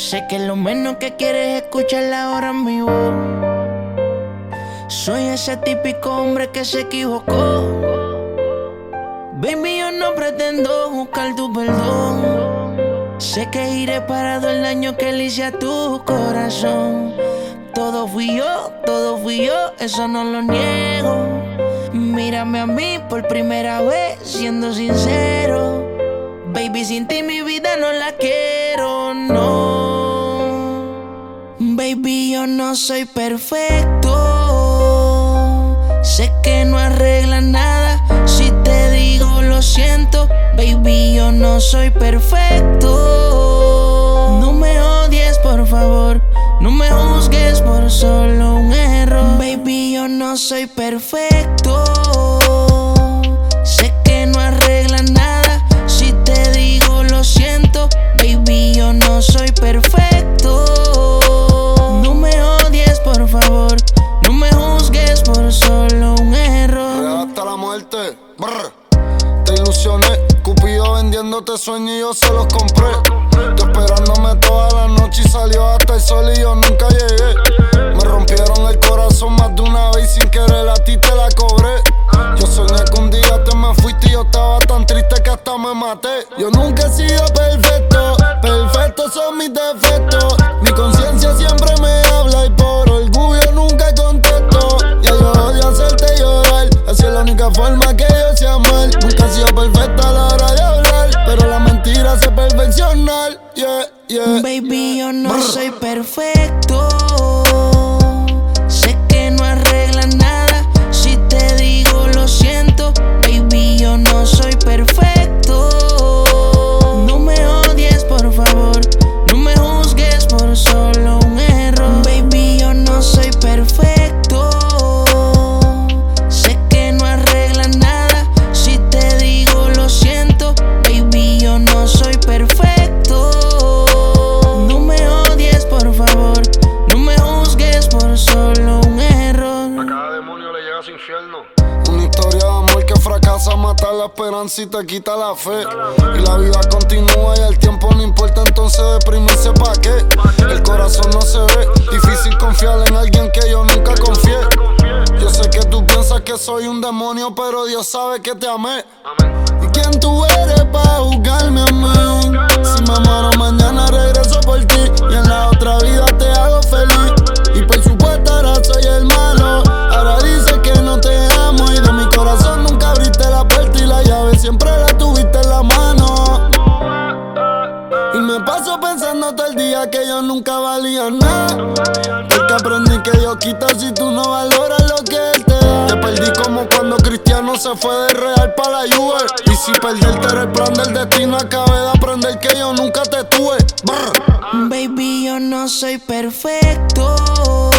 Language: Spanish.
Sé que lo menos que quieres es escuchar ahora mi voz. Soy ese típico hombre que se equivocó. Baby, yo no pretendo buscar tu perdón. Sé que iré parado el daño que le hice a tu corazón. Todo fui yo, todo fui yo, eso no lo niego. Mírame a mí por primera vez, siendo sincero. Baby, sin ti mi vida no la quiero, Baby, yo no soy perfecto. Sé que no arregla nada. Si te digo lo siento, baby, yo no soy perfecto. No me odies, por favor. No me juzgues por solo un error. Baby, yo no soy perfecto. Cupido vendiéndote sueños y yo se los compré. Tú esperándome toda la noche y salió hasta el sol y yo nunca llegué. Me rompieron el corazón más de una vez y sin querer a ti te la cobré. Yo soñé que un día te me fuiste y yo estaba tan triste que hasta me maté. Yo nunca he sido perfecto, perfectos son mis defectos. Mi conciencia siempre me habla y por orgullo nunca contesto. Ya yo odio hacerte llorar, así es la única forma que yo sé amar. Nunca he sido perfecta Yeah, yeah. Baby, yo no soy perfecto. Que fracasa, mata la esperanza y te quita la fe. Y la vida continúa y el tiempo no importa, entonces deprimirse pa' qué. El corazón no se ve, difícil confiar en alguien que yo nunca confié. Yo sé que tú piensas que soy un demonio, pero Dios sabe que te amé. ¿Y quién tú eres para juzgarme a mí? El día que yo nunca valía nada. Porque aprendí que yo quito si tú no valoras lo que él te da. Te perdí como cuando Cristiano se fue de Real para la Juve. Y si perderte era el plan del destino, acabé de aprender que yo nunca te tuve. Baby, yo no soy perfecto.